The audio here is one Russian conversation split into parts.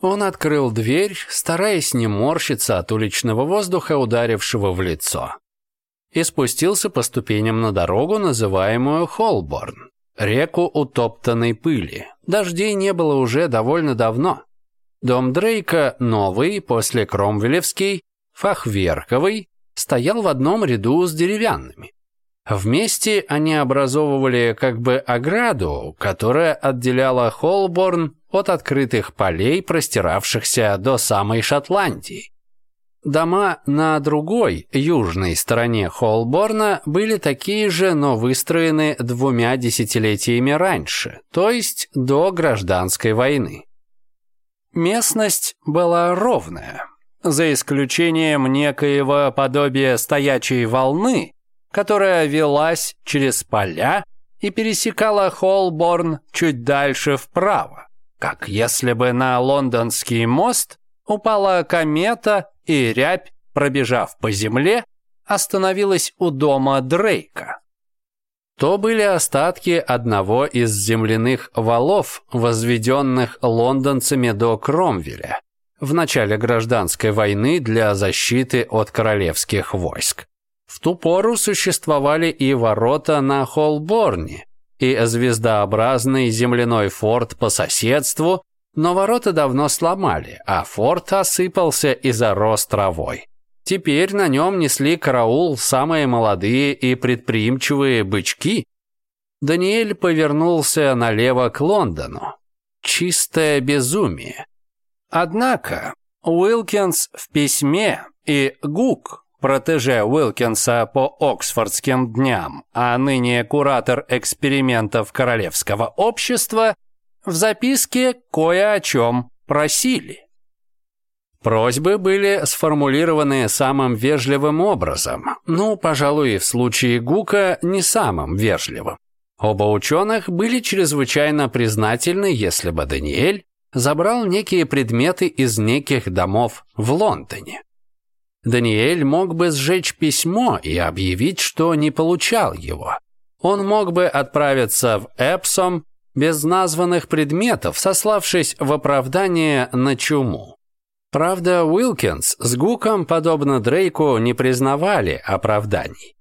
Он открыл дверь, стараясь не морщиться от уличного воздуха, ударившего в лицо. И спустился по ступеням на дорогу, называемую Холборн, реку утоптанной пыли. Дождей не было уже довольно давно. Дом Дрейка, новый, после Кромвелевский, фахверковый, стоял в одном ряду с деревянными. Вместе они образовывали как бы ограду, которая отделяла Холборн от открытых полей, простиравшихся до самой Шотландии. Дома на другой, южной стороне Холборна были такие же, но выстроены двумя десятилетиями раньше, то есть до гражданской войны. Местность была ровная, за исключением некоего подобия стоячей волны, которая велась через поля и пересекала Холборн чуть дальше вправо. Как если бы на лондонский мост упала комета и рябь, пробежав по земле, остановилась у дома Дрейка. То были остатки одного из земляных валов, возведенных лондонцами до Кромвеля в начале гражданской войны для защиты от королевских войск. В ту пору существовали и ворота на Холборне, и звездообразный земляной форт по соседству, но ворота давно сломали, а форт осыпался и зарос травой. Теперь на нем несли караул самые молодые и предприимчивые бычки. Даниэль повернулся налево к Лондону. Чистое безумие. Однако Уилкинс в письме и Гук протеже Уилкинса по Оксфордским дням, а ныне куратор экспериментов Королевского общества, в записке кое о чем просили. Просьбы были сформулированы самым вежливым образом, ну, пожалуй, и в случае Гука не самым вежливым. Оба ученых были чрезвычайно признательны, если бы Даниэль забрал некие предметы из неких домов в Лондоне. Даниэль мог бы сжечь письмо и объявить, что не получал его. Он мог бы отправиться в Эпсом без названных предметов, сославшись в оправдание на чуму. Правда, Уилкинс с Гуком, подобно Дрейку, не признавали оправданий.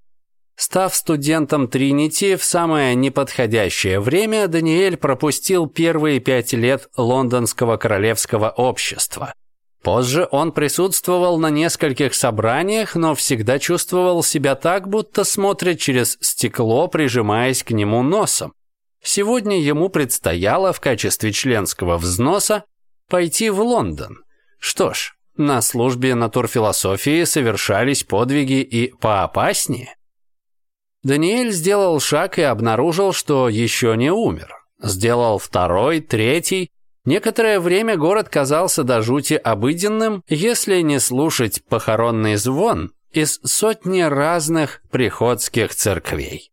Став студентом Тринити в самое неподходящее время, Даниэль пропустил первые пять лет Лондонского королевского общества – Позже он присутствовал на нескольких собраниях, но всегда чувствовал себя так, будто смотрит через стекло, прижимаясь к нему носом. Сегодня ему предстояло в качестве членского взноса пойти в Лондон. Что ж, на службе натурфилософии совершались подвиги и поопаснее. Даниэль сделал шаг и обнаружил, что еще не умер. Сделал второй, третий, Некоторое время город казался до жути обыденным, если не слушать похоронный звон из сотни разных приходских церквей.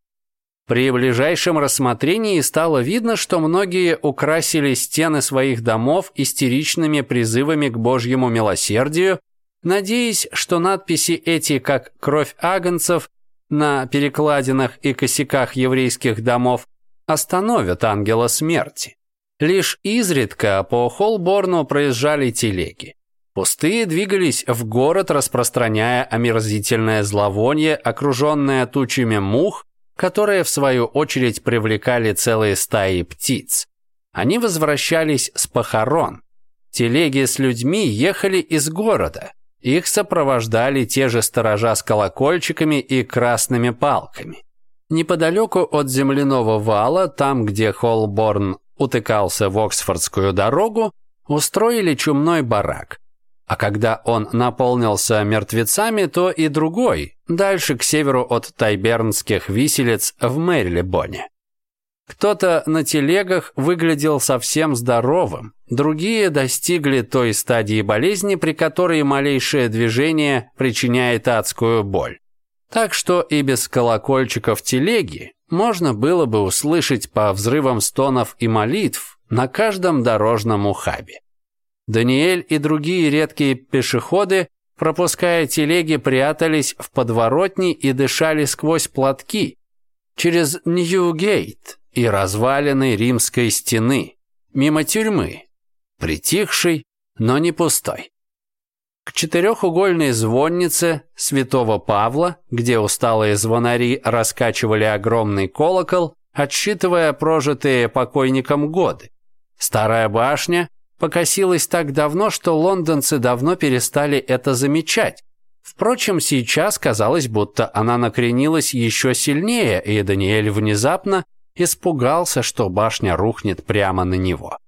При ближайшем рассмотрении стало видно, что многие украсили стены своих домов истеричными призывами к Божьему милосердию, надеясь, что надписи эти, как «Кровь агнцев» на перекладинах и косяках еврейских домов, остановят ангела смерти. Лишь изредка по Холборну проезжали телеги. Пустые двигались в город, распространяя омерзительное зловоние, окруженное тучами мух, которые в свою очередь привлекали целые стаи птиц. Они возвращались с похорон. Телеги с людьми ехали из города. Их сопровождали те же сторожа с колокольчиками и красными палками. Неподалеку от земляного вала, там, где Холборн утыкался в Оксфордскую дорогу, устроили чумной барак. А когда он наполнился мертвецами, то и другой, дальше к северу от тайбернских виселиц в Мэрилебоне. Кто-то на телегах выглядел совсем здоровым, другие достигли той стадии болезни, при которой малейшее движение причиняет адскую боль. Так что и без колокольчиков телеги можно было бы услышать по взрывам стонов и молитв на каждом дорожном ухабе. Даниэль и другие редкие пешеходы, пропуская телеги, прятались в подворотни и дышали сквозь платки через Нью-Гейт и развалины римской стены, мимо тюрьмы, притихшей, но не пустой. К четырехугольной звоннице Святого Павла, где усталые звонари раскачивали огромный колокол, отсчитывая прожитые покойником годы. Старая башня покосилась так давно, что лондонцы давно перестали это замечать. Впрочем, сейчас казалось, будто она накренилась еще сильнее, и Даниэль внезапно испугался, что башня рухнет прямо на него.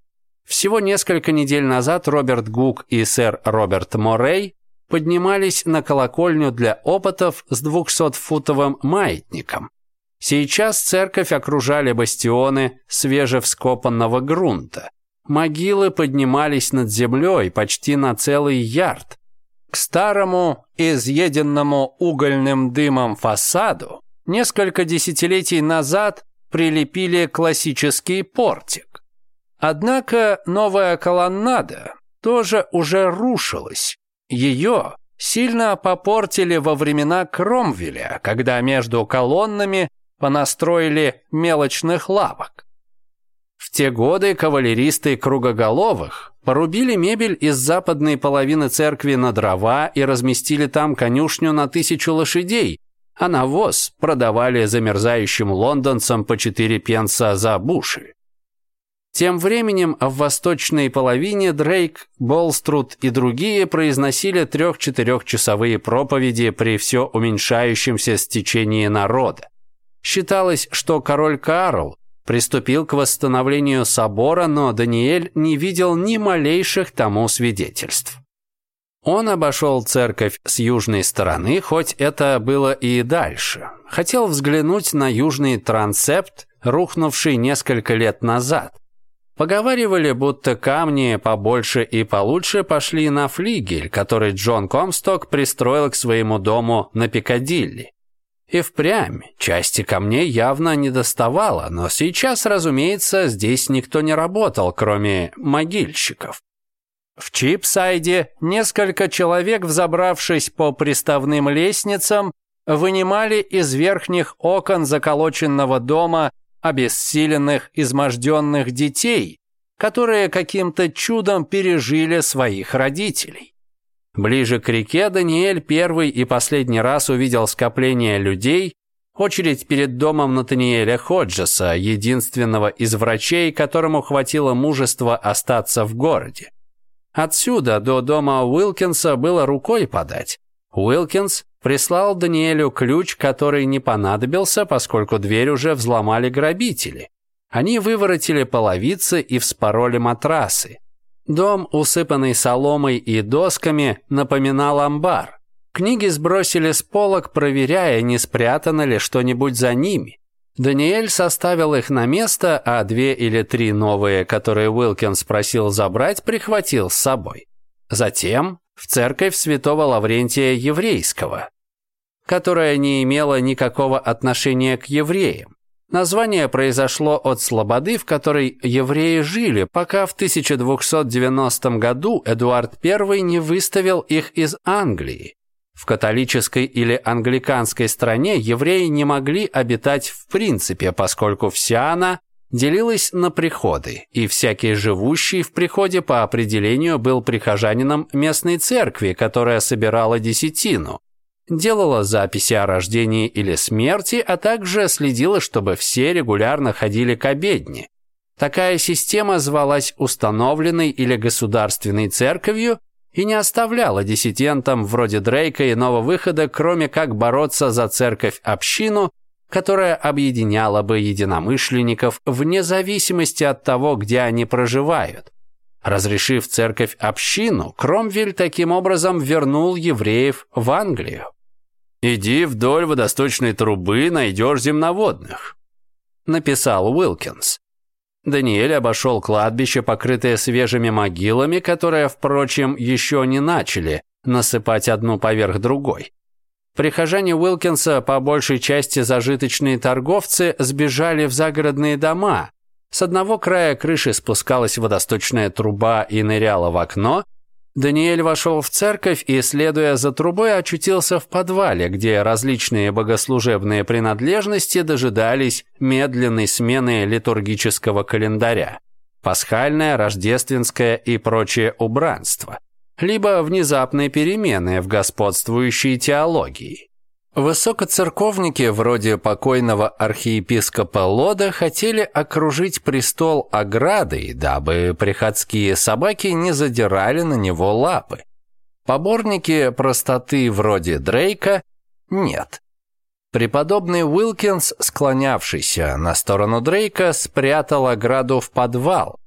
Всего несколько недель назад Роберт Гук и сэр Роберт Морей поднимались на колокольню для опытов с 200-футовым маятником. Сейчас церковь окружали бастионы свежевскопанного грунта. Могилы поднимались над землей почти на целый ярд. К старому, изъеденному угольным дымом фасаду несколько десятилетий назад прилепили классический портик. Однако новая колоннада тоже уже рушилась. Ее сильно попортили во времена Кромвеля, когда между колоннами понастроили мелочных лавок. В те годы кавалеристы Кругоголовых порубили мебель из западной половины церкви на дрова и разместили там конюшню на тысячу лошадей, а навоз продавали замерзающим лондонцам по четыре пенса за буши. Тем временем в восточной половине Дрейк, Болструд и другие произносили трех-четырехчасовые проповеди при все уменьшающемся стечении народа. Считалось, что король Карл приступил к восстановлению собора, но Даниэль не видел ни малейших тому свидетельств. Он обошел церковь с южной стороны, хоть это было и дальше. Хотел взглянуть на южный трансепт, рухнувший несколько лет назад – Поговаривали, будто камни побольше и получше пошли на флигель, который Джон Комсток пристроил к своему дому на Пикадилли. И впрямь, части камней явно не доставало, но сейчас, разумеется, здесь никто не работал, кроме могильщиков. В Чипсайде несколько человек, взобравшись по приставным лестницам, вынимали из верхних окон заколоченного дома обессиленных, изможденных детей, которые каким-то чудом пережили своих родителей. Ближе к реке Даниэль первый и последний раз увидел скопление людей, очередь перед домом Натаниэля Ходжеса, единственного из врачей, которому хватило мужества остаться в городе. Отсюда до дома Уилкинса было рукой подать. Уилкинс прислал Даниэлю ключ, который не понадобился, поскольку дверь уже взломали грабители. Они выворотили половицы и вспороли матрасы. Дом, усыпанный соломой и досками, напоминал амбар. Книги сбросили с полок, проверяя, не спрятано ли что-нибудь за ними. Даниэль составил их на место, а две или три новые, которые Уилкинс просил забрать, прихватил с собой. Затем в церковь святого Лаврентия Еврейского которая не имела никакого отношения к евреям. Название произошло от слободы, в которой евреи жили, пока в 1290 году Эдуард I не выставил их из Англии. В католической или англиканской стране евреи не могли обитать в принципе, поскольку вся она делилась на приходы, и всякий живущий в приходе по определению был прихожанином местной церкви, которая собирала десятину, делала записи о рождении или смерти, а также следила, чтобы все регулярно ходили к обедне. Такая система звалась установленной или государственной церковью и не оставляла диссидентам вроде Дрейка иного выхода, кроме как бороться за церковь-общину, которая объединяла бы единомышленников вне зависимости от того, где они проживают. Разрешив церковь-общину, Кромвель таким образом вернул евреев в Англию. «Иди вдоль водосточной трубы, найдешь земноводных», — написал Уилкинс. Даниэль обошел кладбище, покрытое свежими могилами, которые, впрочем, еще не начали насыпать одну поверх другой. Прихожане Уилкинса, по большей части зажиточные торговцы, сбежали в загородные дома. С одного края крыши спускалась водосточная труба и ныряла в окно, Даниэль вошел в церковь и, следуя за трубой, очутился в подвале, где различные богослужебные принадлежности дожидались медленной смены литургического календаря – пасхальное, рождественское и прочее убранство, либо внезапной перемены в господствующей теологии. Высокоцерковники вроде покойного архиепископа Лода хотели окружить престол оградой, дабы приходские собаки не задирали на него лапы. Поборники простоты вроде Дрейка нет. Преподобный Уилкинс, склонявшийся на сторону Дрейка, спрятал ограду в подвал.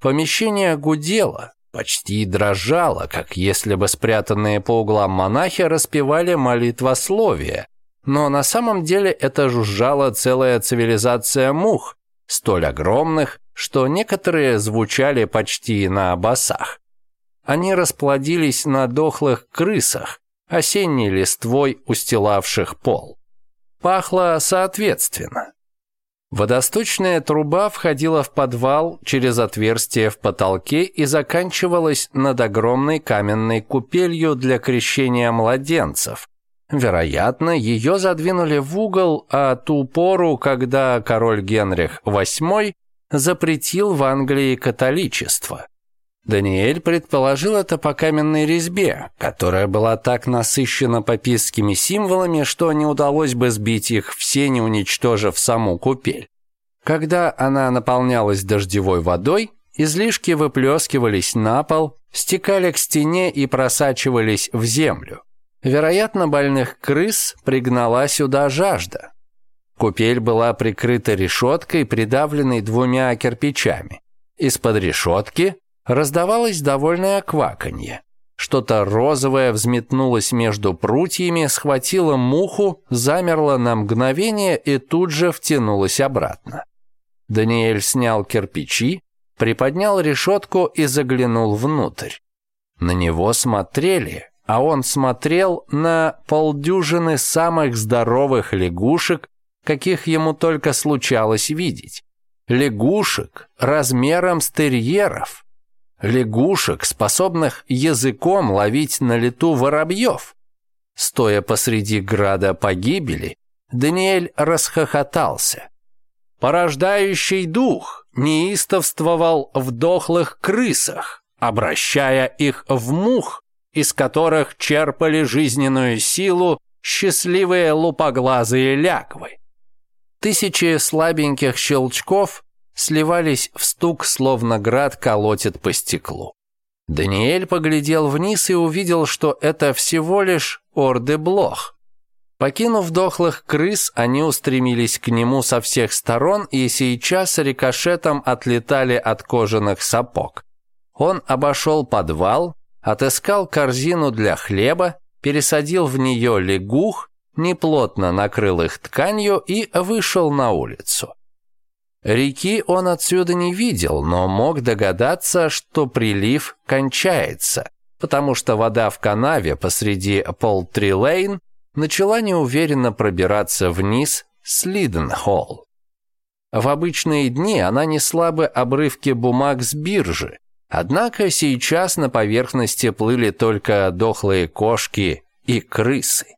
Помещение гудело, почти дрожала, как если бы спрятанные по углам монахи распевали молитвословие. Но на самом деле это жужжала целая цивилизация мух, столь огромных, что некоторые звучали почти на басах. Они расплодились на дохлых крысах, осенней листвой устилавших пол. Пахло соответственно. Водосточная труба входила в подвал через отверстие в потолке и заканчивалась над огромной каменной купелью для крещения младенцев. Вероятно, ее задвинули в угол, а ту пору, когда король Генрих VIII запретил в Англии католичество. Даниэль предположил это по каменной резьбе, которая была так насыщена папистскими символами, что не удалось бы сбить их все, не уничтожив саму купель. Когда она наполнялась дождевой водой, излишки выплескивались на пол, стекали к стене и просачивались в землю. Вероятно, больных крыс пригнала сюда жажда. Купель была прикрыта решеткой, придавленной двумя кирпичами. Из-под решетки раздавалось довольное кваканье. Что-то розовое взметнулось между прутьями, схватило муху, замерло на мгновение и тут же втянулось обратно. Даниэль снял кирпичи, приподнял решетку и заглянул внутрь. На него смотрели, а он смотрел на полдюжины самых здоровых лягушек, каких ему только случалось видеть. Лягушек размером с терьеров – лягушек, способных языком ловить на лету воробьев. Стоя посреди града погибели, Даниэль расхохотался. Порождающий дух неистовствовал в дохлых крысах, обращая их в мух, из которых черпали жизненную силу счастливые лупоглазые ляквы. Тысячи слабеньких щелчков сливались в стук, словно град колотит по стеклу. Даниэль поглядел вниз и увидел, что это всего лишь ордеблох. Покинув дохлых крыс, они устремились к нему со всех сторон и сейчас рикошетом отлетали от кожаных сапог. Он обошел подвал, отыскал корзину для хлеба, пересадил в нее лягух, неплотно накрыл их тканью и вышел на улицу. Реки он отсюда не видел, но мог догадаться, что прилив кончается, потому что вода в канаве посреди Полтри-Лейн начала неуверенно пробираться вниз с Лиденхолл. В обычные дни она несла бы обрывки бумаг с биржи, однако сейчас на поверхности плыли только дохлые кошки и крысы.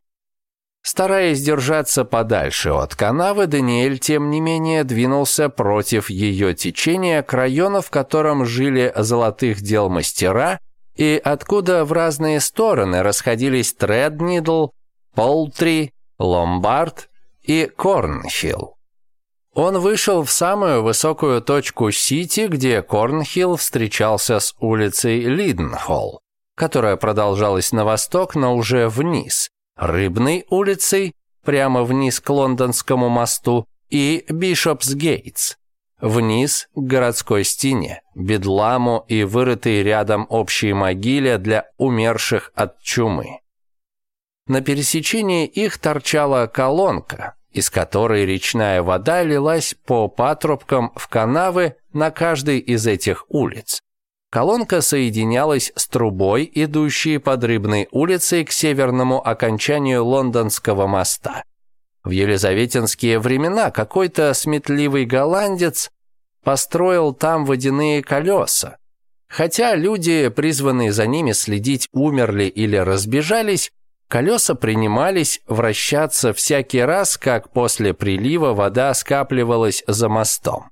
Стараясь держаться подальше от канавы, Даниэль, тем не менее, двинулся против ее течения к району, в котором жили золотых дел мастера, и откуда в разные стороны расходились Треднидл, Полтри, Ломбард и Корнхилл. Он вышел в самую высокую точку Сити, где Корнхилл встречался с улицей Лиденхолл, которая продолжалась на восток, но уже вниз, Рыбной улицей, прямо вниз к Лондонскому мосту, и Бишопсгейтс, вниз к городской стене, бедламу и вырытые рядом общие могиле для умерших от чумы. На пересечении их торчала колонка, из которой речная вода лилась по патрубкам в канавы на каждой из этих улиц. Колонка соединялась с трубой, идущей под Рыбной улицей к северному окончанию Лондонского моста. В елизаветинские времена какой-то сметливый голландец построил там водяные колеса. Хотя люди, призванные за ними следить, умерли или разбежались, колеса принимались вращаться всякий раз, как после прилива вода скапливалась за мостом.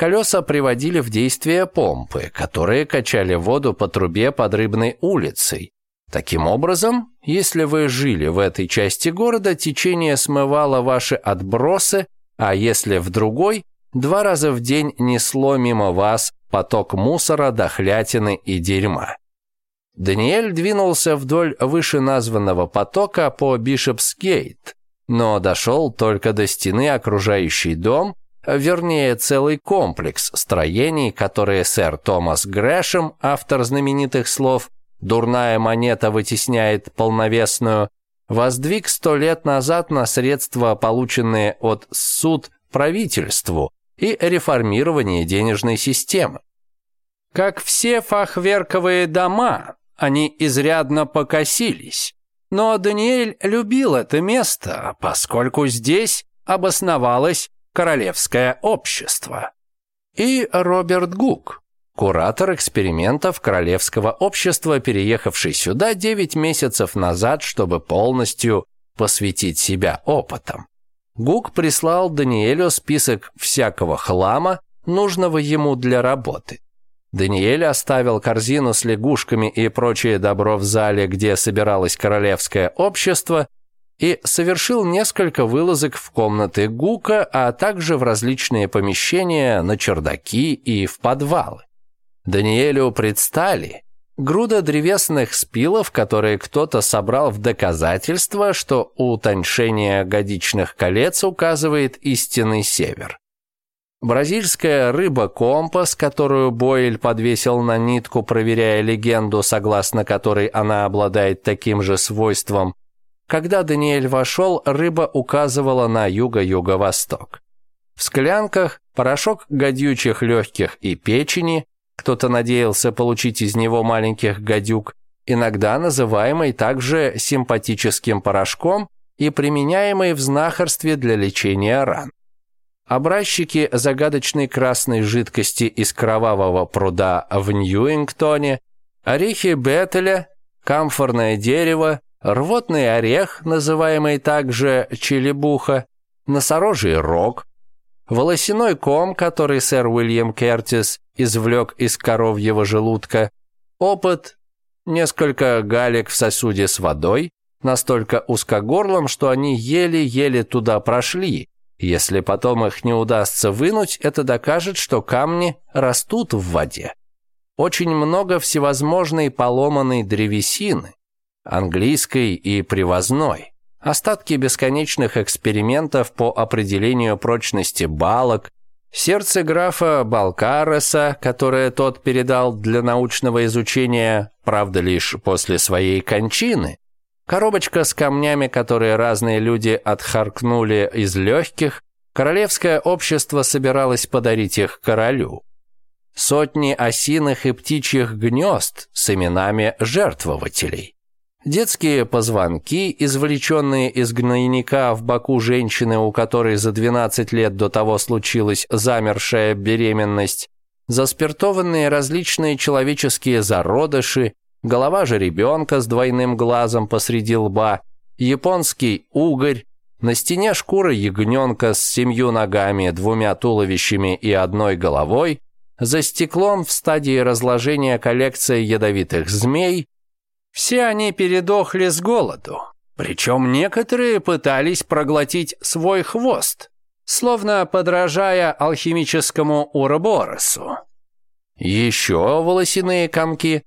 Колеса приводили в действие помпы, которые качали воду по трубе под Рыбной улицей. Таким образом, если вы жили в этой части города, течение смывало ваши отбросы, а если в другой, два раза в день несло мимо вас поток мусора, дохлятины и дерьма. Даниэль двинулся вдоль вышеназванного потока по Бишопсгейт, но дошел только до стены, окружающей дом, а вернее, целый комплекс строений, которые сэр Томас Грэшем, автор знаменитых слов «Дурная монета вытесняет полновесную», воздвиг сто лет назад на средства, полученные от суд правительству и реформирование денежной системы. Как все фахверковые дома, они изрядно покосились. Но Даниэль любил это место, поскольку здесь обосновалась Королевское общество. И Роберт Гук, куратор экспериментов Королевского общества, переехавший сюда 9 месяцев назад, чтобы полностью посвятить себя опытам. Гук прислал Даниэлю список всякого хлама, нужного ему для работы. Даниэль оставил корзину с лягушками и прочее добро в зале, где собиралось королевское общество, и совершил несколько вылазок в комнаты Гука, а также в различные помещения на чердаки и в подвалы. Даниэлю предстали груда древесных спилов, которые кто-то собрал в доказательство, что утоньшение годичных колец указывает истинный север. Бразильская рыба-компас, которую Бойль подвесил на нитку, проверяя легенду, согласно которой она обладает таким же свойством, когда Даниэль вошел, рыба указывала на юго-юго-восток. В склянках порошок гадючих легких и печени, кто-то надеялся получить из него маленьких гадюк, иногда называемый также симпатическим порошком и применяемый в знахарстве для лечения ран. Образчики загадочной красной жидкости из кровавого пруда в Ньюингтоне, орехи бетеля, камфорное дерево, рвотный орех, называемый также челебуха, носорожий рог, волосяной ком, который сэр Уильям Кертис извлек из коровьего желудка, опыт, несколько галек в сосуде с водой, настолько узкогорлым, что они еле-еле туда прошли. Если потом их не удастся вынуть, это докажет, что камни растут в воде. Очень много всевозможной поломанной древесины, английской и привозной. Остатки бесконечных экспериментов по определению прочности балок, сердце графа Балкареса, которое тот передал для научного изучения, правда лишь после своей кончины, коробочка с камнями, которые разные люди отхаркнули из легких, королевское общество собиралось подарить их королю. Сотни осиных и птичьих гнезд с именами жертвователей. Детские позвонки, извлеченные из гнойника в боку женщины, у которой за 12 лет до того случилась замершая беременность, заспиртованные различные человеческие зародыши, голова же ребенка с двойным глазом посреди лба, японский угорь, на стене шкура ягненка с семью ногами, двумя туловищами и одной головой, за стеклом в стадии разложения коллекция ядовитых змей – все они передохли с голоду, причем некоторые пытались проглотить свой хвост, словно подражая алхимическому Уроборосу. Еще волосяные комки,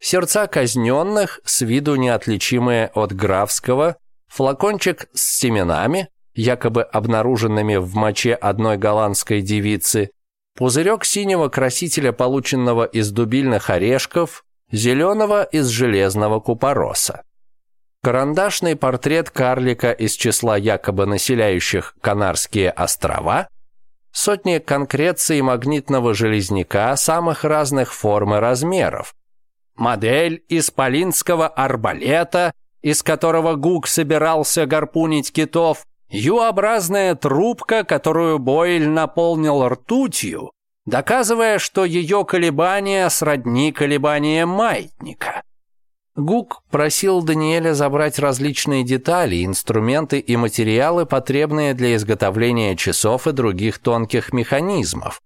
сердца казненных, с виду неотличимые от графского, флакончик с семенами, якобы обнаруженными в моче одной голландской девицы, пузырек синего красителя, полученного из дубильных орешков, зеленого из железного купороса. Карандашный портрет карлика из числа якобы населяющих Канарские острова, сотни конкреций магнитного железняка самых разных форм и размеров, модель из арбалета, из которого Гук собирался гарпунить китов, Ю-образная трубка, которую Бойль наполнил ртутью, доказывая, что ее колебания сродни колебаниям маятника. Гук просил Даниэля забрать различные детали, инструменты и материалы, потребные для изготовления часов и других тонких механизмов.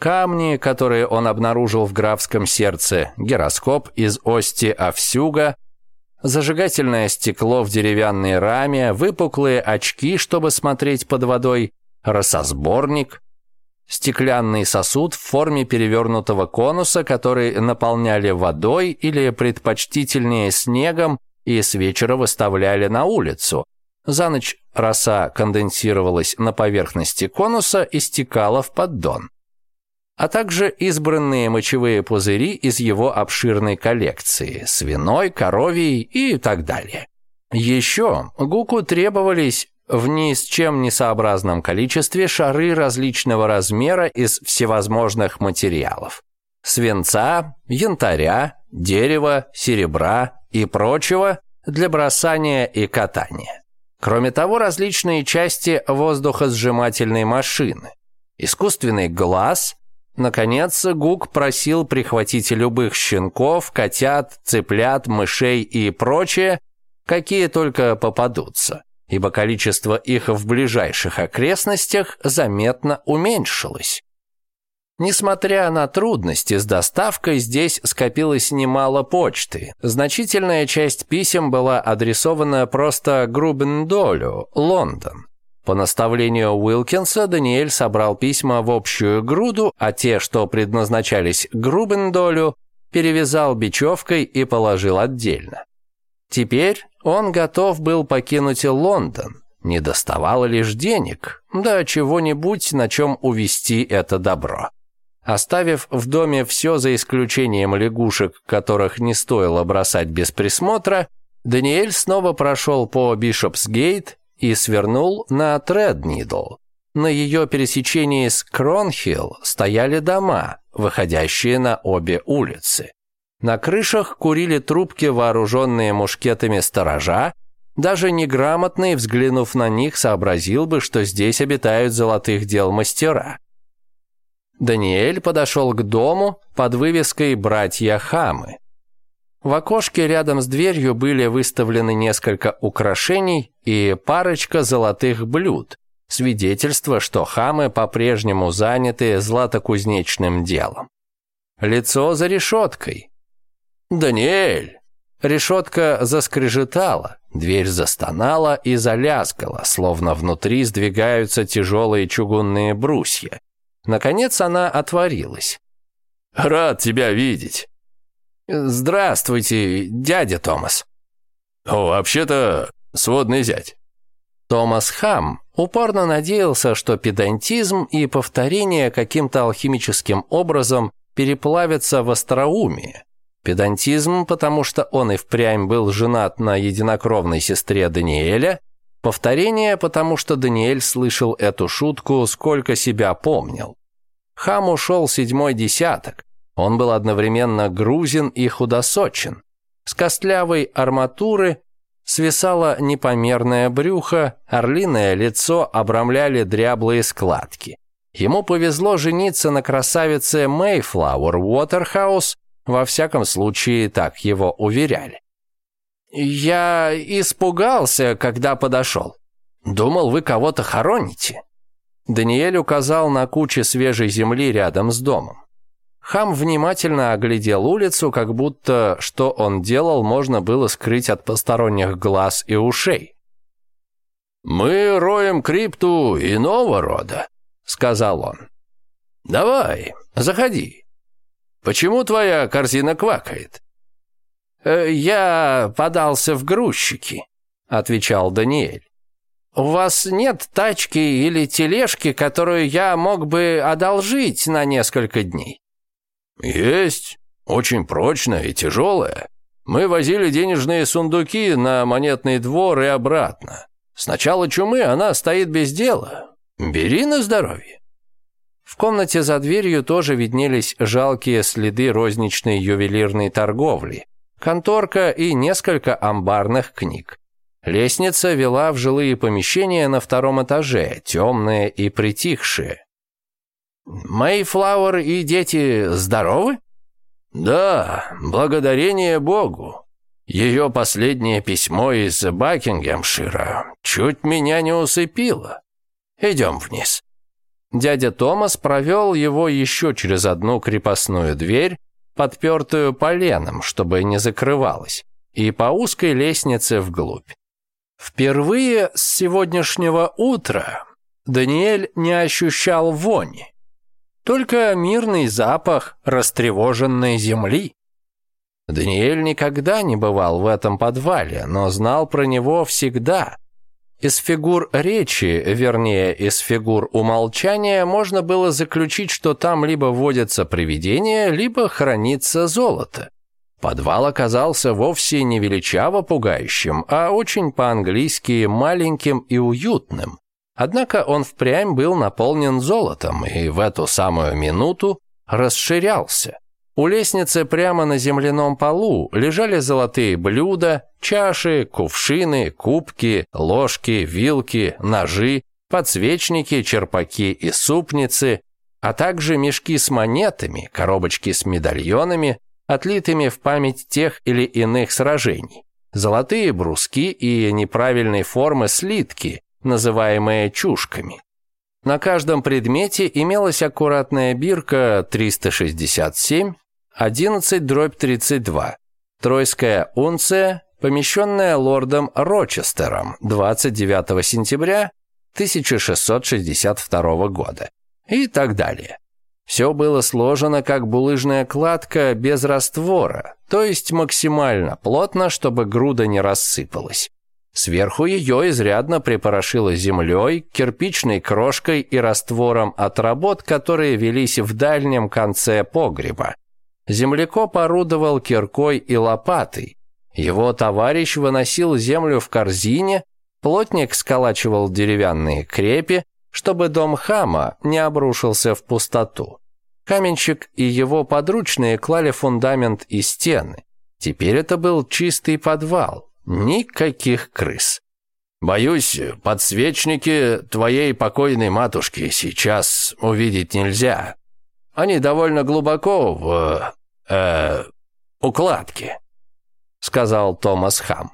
Камни, которые он обнаружил в графском сердце, гироскоп из ости овсюга, зажигательное стекло в деревянной раме, выпуклые очки, чтобы смотреть под водой, рососборник, Стеклянный сосуд в форме перевернутого конуса, который наполняли водой или предпочтительнее снегом и с вечера выставляли на улицу. За ночь роса конденсировалась на поверхности конуса и стекала в поддон. А также избранные мочевые пузыри из его обширной коллекции – свиной, коровьей и так далее. Еще Гуку требовались в ни с чем несообразном количестве шары различного размера из всевозможных материалов. Свинца, янтаря, дерева, серебра и прочего для бросания и катания. Кроме того, различные части воздухосжимательной машины. Искусственный глаз. Наконец, Гук просил прихватить любых щенков, котят, цыплят, мышей и прочее, какие только попадутся ибо количество их в ближайших окрестностях заметно уменьшилось. Несмотря на трудности с доставкой, здесь скопилось немало почты. Значительная часть писем была адресована просто Грубендолю, Лондон. По наставлению Уилкинса Даниэль собрал письма в общую груду, а те, что предназначались Грубендолю, перевязал бечевкой и положил отдельно. Теперь он готов был покинуть Лондон. Не доставало лишь денег, да чего-нибудь, на чем увести это добро. Оставив в доме все за исключением лягушек, которых не стоило бросать без присмотра, Даниэль снова прошел по Бишопсгейт и свернул на Треднидл. На ее пересечении с Кронхилл стояли дома, выходящие на обе улицы. На крышах курили трубки, вооруженные мушкетами сторожа. Даже неграмотный, взглянув на них, сообразил бы, что здесь обитают золотых дел мастера. Даниэль подошел к дому под вывеской «Братья Хамы». В окошке рядом с дверью были выставлены несколько украшений и парочка золотых блюд, свидетельство, что хамы по-прежнему заняты златокузнечным делом. Лицо за решеткой, «Даниэль!» Решетка заскрежетала, дверь застонала и залязгала, словно внутри сдвигаются тяжелые чугунные брусья. Наконец она отворилась. «Рад тебя видеть!» «Здравствуйте, дядя Томас!» «О, вообще-то, сводный зять!» Томас Хам упорно надеялся, что педантизм и повторение каким-то алхимическим образом переплавятся в остроумие, Педантизм, потому что он и впрямь был женат на единокровной сестре Даниэля. Повторение, потому что Даниэль слышал эту шутку, сколько себя помнил. Хам ушел седьмой десяток. Он был одновременно грузин и худосочен. С костлявой арматуры свисало непомерное брюхо, орлиное лицо обрамляли дряблые складки. Ему повезло жениться на красавице Мэйфлауэр Уотерхаус, во всяком случае, так его уверяли. «Я испугался, когда подошел. Думал, вы кого-то хороните». Даниэль указал на кучу свежей земли рядом с домом. Хам внимательно оглядел улицу, как будто что он делал, можно было скрыть от посторонних глаз и ушей. «Мы роем крипту иного рода», — сказал он. «Давай, заходи». Почему твоя корзина квакает?» «Э, «Я подался в грузчики», — отвечал Даниэль. «У вас нет тачки или тележки, которую я мог бы одолжить на несколько дней?» «Есть. Очень прочная и тяжелая. Мы возили денежные сундуки на монетный двор и обратно. С начала чумы она стоит без дела. Бери на здоровье». В комнате за дверью тоже виднелись жалкие следы розничной ювелирной торговли, конторка и несколько амбарных книг. Лестница вела в жилые помещения на втором этаже, темные и притихшие. «Мэйфлауэр и дети здоровы?» «Да, благодарение Богу. Ее последнее письмо из Бакингемшира чуть меня не усыпило. Идем вниз». Дядя Томас провел его еще через одну крепостную дверь, подпертую поленом, чтобы не закрывалась, и по узкой лестнице вглубь. Впервые с сегодняшнего утра Даниэль не ощущал вони, только мирный запах растревоженной земли. Даниэль никогда не бывал в этом подвале, но знал про него всегда, из фигур речи, вернее, из фигур умолчания, можно было заключить, что там либо водятся привидения, либо хранится золото. Подвал оказался вовсе не величаво пугающим, а очень по-английски маленьким и уютным. Однако он впрямь был наполнен золотом и в эту самую минуту расширялся. У лестницы прямо на земляном полу лежали золотые блюда, чаши, кувшины, кубки, ложки, вилки, ножи, подсвечники, черпаки и супницы, а также мешки с монетами, коробочки с медальонами, отлитыми в память тех или иных сражений, золотые бруски и неправильной формы слитки, называемые чушками. На каждом предмете имелась аккуратная бирка 367, 11 дробь 32. Тройская унция, помещенная лордом Рочестером 29 сентября 1662 года. И так далее. Все было сложено как булыжная кладка без раствора, то есть максимально плотно, чтобы груда не рассыпалась. Сверху ее изрядно припорошило землей, кирпичной крошкой и раствором от работ, которые велись в дальнем конце погреба землекоп орудовал киркой и лопатой. Его товарищ выносил землю в корзине, плотник сколачивал деревянные крепи, чтобы дом хама не обрушился в пустоту. Каменщик и его подручные клали фундамент и стены. Теперь это был чистый подвал, никаких крыс. «Боюсь, подсвечники твоей покойной матушки сейчас увидеть нельзя», они довольно глубоко в... Э, э укладке», — сказал Томас Хам.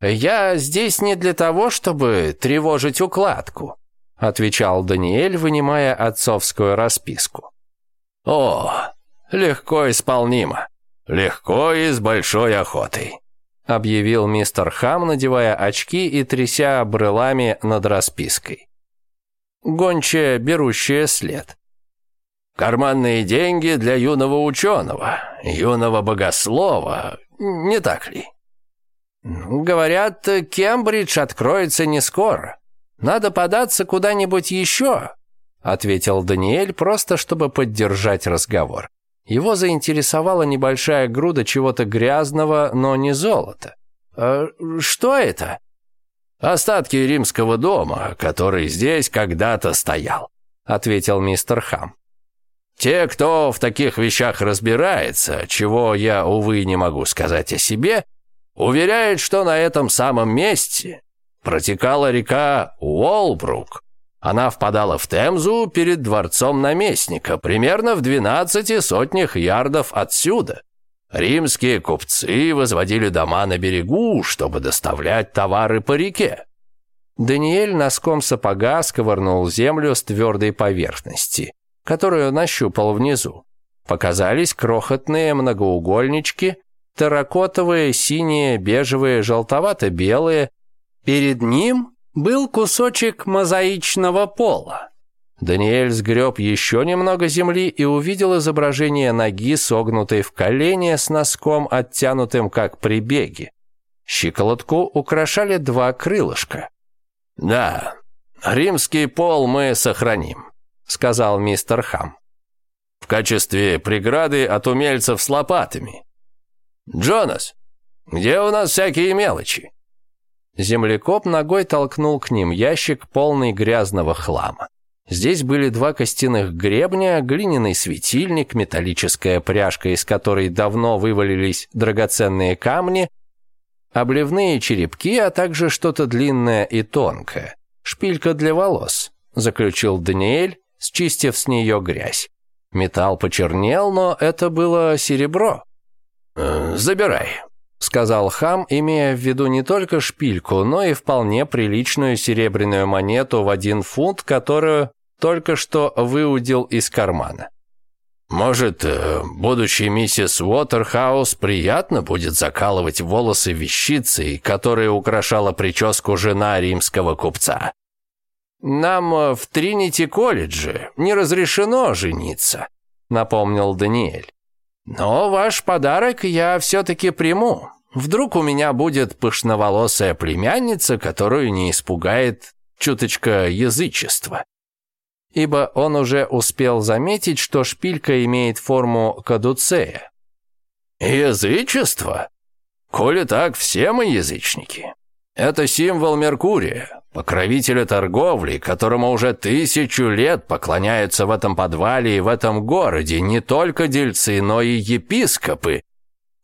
«Я здесь не для того, чтобы тревожить укладку», — отвечал Даниэль, вынимая отцовскую расписку. «О, легко исполнимо. Легко и с большой охотой», — объявил мистер Хам, надевая очки и тряся брылами над распиской. Гончая, берущая след. Карманные деньги для юного ученого, юного богослова, не так ли? Говорят, Кембридж откроется не скоро. Надо податься куда-нибудь еще, ответил Даниэль просто, чтобы поддержать разговор. Его заинтересовала небольшая груда чего-то грязного, но не золота. А, «Что это?» «Остатки римского дома, который здесь когда-то стоял», — ответил мистер Хам. Те, кто в таких вещах разбирается, чего я, увы, не могу сказать о себе, уверяют, что на этом самом месте протекала река Уолбрук. Она впадала в Темзу перед дворцом наместника, примерно в 12 сотнях ярдов отсюда. Римские купцы возводили дома на берегу, чтобы доставлять товары по реке. Даниэль носком сапога сковырнул землю с твердой поверхности которую нащупал внизу. Показались крохотные многоугольнички, терракотовые, синие, бежевые, желтовато-белые. Перед ним был кусочек мозаичного пола. Даниэль сгреб еще немного земли и увидел изображение ноги, согнутой в колени, с носком, оттянутым как при беге. Щиколотку украшали два крылышка. «Да, римский пол мы сохраним сказал мистер Хам. «В качестве преграды от умельцев с лопатами. Джонас, где у нас всякие мелочи?» Землекоп ногой толкнул к ним ящик, полный грязного хлама. Здесь были два костяных гребня, глиняный светильник, металлическая пряжка, из которой давно вывалились драгоценные камни, обливные черепки, а также что-то длинное и тонкое. Шпилька для волос, заключил Даниэль, счистив с нее грязь. Металл почернел, но это было серебро. «Э, «Забирай», — сказал хам, имея в виду не только шпильку, но и вполне приличную серебряную монету в один фунт, которую только что выудил из кармана. «Может, э, будущей миссис Уотерхаус приятно будет закалывать волосы вещицей, которая украшала прическу жена римского купца?» «Нам э, в Тринити-колледже не разрешено жениться», — напомнил Даниэль. «Но ваш подарок я все-таки приму. Вдруг у меня будет пышноволосая племянница, которую не испугает чуточка язычества». Ибо он уже успел заметить, что шпилька имеет форму кадуцея. «Язычество? Коли так, все мы язычники. Это символ Меркурия, покровителя торговли, которому уже тысячу лет поклоняются в этом подвале и в этом городе не только дельцы, но и епископы.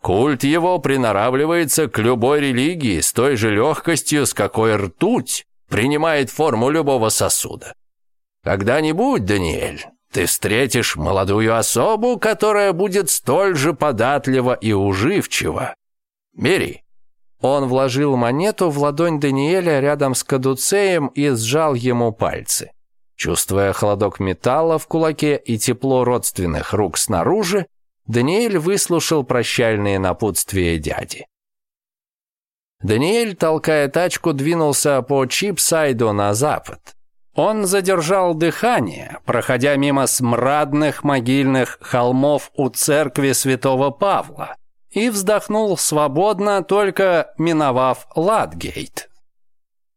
Культ его приноравливается к любой религии с той же легкостью, с какой ртуть принимает форму любого сосуда. Когда-нибудь, Даниэль, ты встретишь молодую особу, которая будет столь же податлива и уживчива. Бери. Он вложил монету в ладонь Даниэля рядом с кадуцеем и сжал ему пальцы. Чувствуя холодок металла в кулаке и тепло родственных рук снаружи, Даниэль выслушал прощальные напутствия дяди. Даниэль, толкая тачку, двинулся по Чипсайду на запад. Он задержал дыхание, проходя мимо смрадных могильных холмов у церкви святого Павла, и вздохнул свободно, только миновав Ладгейт.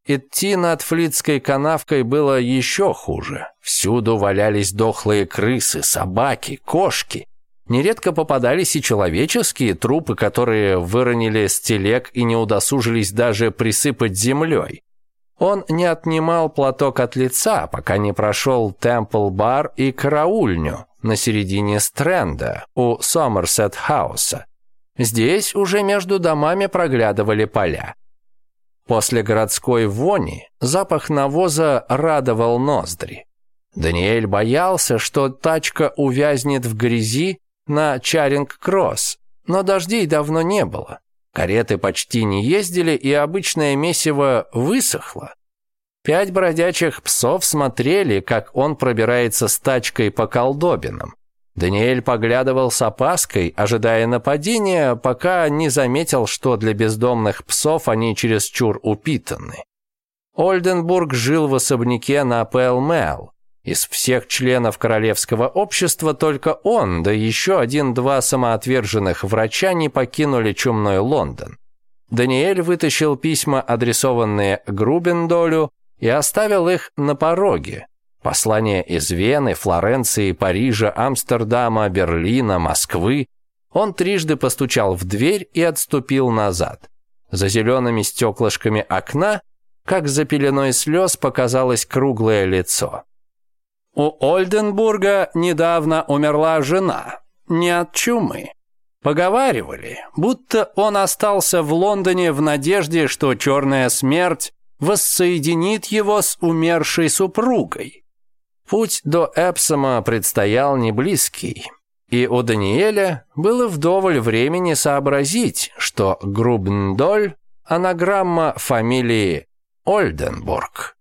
Идти над флицкой канавкой было еще хуже. Всюду валялись дохлые крысы, собаки, кошки. Нередко попадались и человеческие трупы, которые выронили с телег и не удосужились даже присыпать землей. Он не отнимал платок от лица, пока не прошел Темпл-бар и караульню на середине стренда у Сомерсет-хауса. Здесь уже между домами проглядывали поля. После городской вони запах навоза радовал ноздри. Даниэль боялся, что тачка увязнет в грязи на Чаринг-Кросс, но дождей давно не было. Кареты почти не ездили, и обычное месиво высохло. Пять бродячих псов смотрели, как он пробирается с тачкой по колдобинам. Даниэль поглядывал с опаской, ожидая нападения, пока не заметил, что для бездомных псов они чересчур упитаны. Ольденбург жил в особняке на Пэлмэл. Из всех членов королевского общества только он, да еще один-два самоотверженных врача не покинули чумной Лондон. Даниэль вытащил письма, адресованные Грубендолю, и оставил их на пороге, Послания из Вены, Флоренции, Парижа, Амстердама, Берлина, Москвы. Он трижды постучал в дверь и отступил назад. За зелеными стеклышками окна, как за пеленой слез, показалось круглое лицо. У Ольденбурга недавно умерла жена, не от чумы. Поговаривали, будто он остался в Лондоне в надежде, что черная смерть воссоединит его с умершей супругой. Путь до Эпсома предстоял не близкий, и у Даниэля было вдоволь времени сообразить, что Грубндоль – анаграмма фамилии Ольденбург.